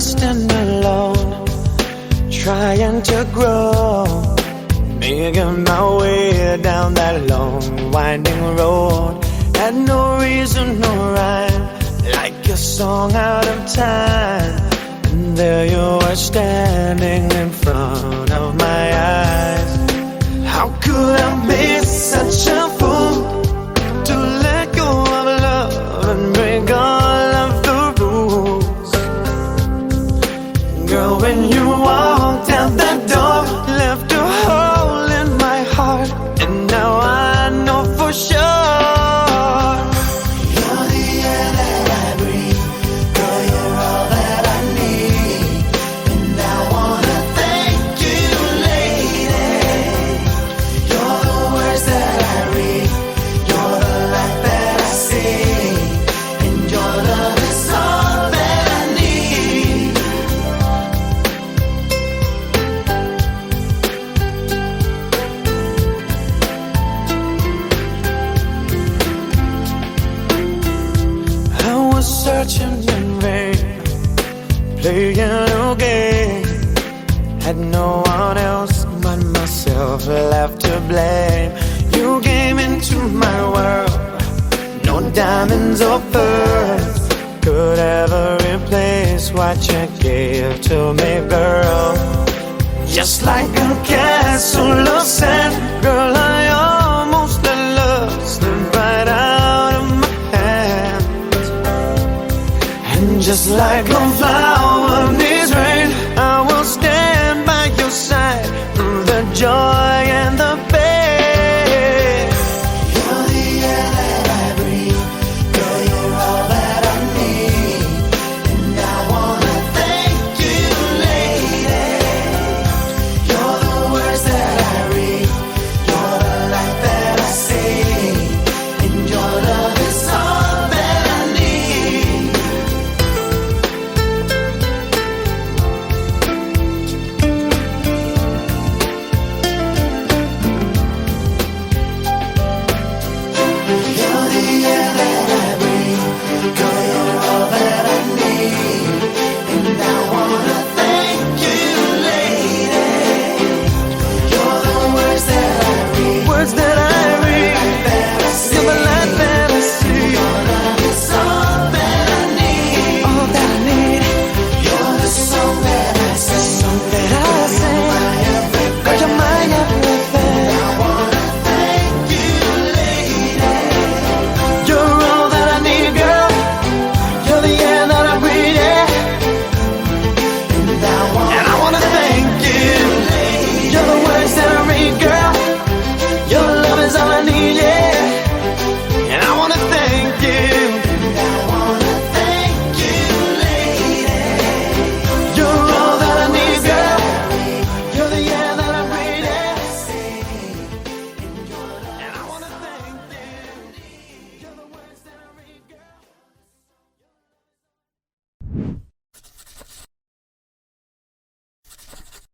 lost and alone, trying to grow, making my way down that long winding road. Had no reason, no rhyme, like a song out of time. And there you were standing in front of my eyes. How could I miss such a when you walk out the door. searching in vain, playing a game. Had no one else but myself left to blame. You came into my world, no diamonds or pearls could ever replace what you gave to me, girl. Just like a castle of sand, girl. I just like I'm flying.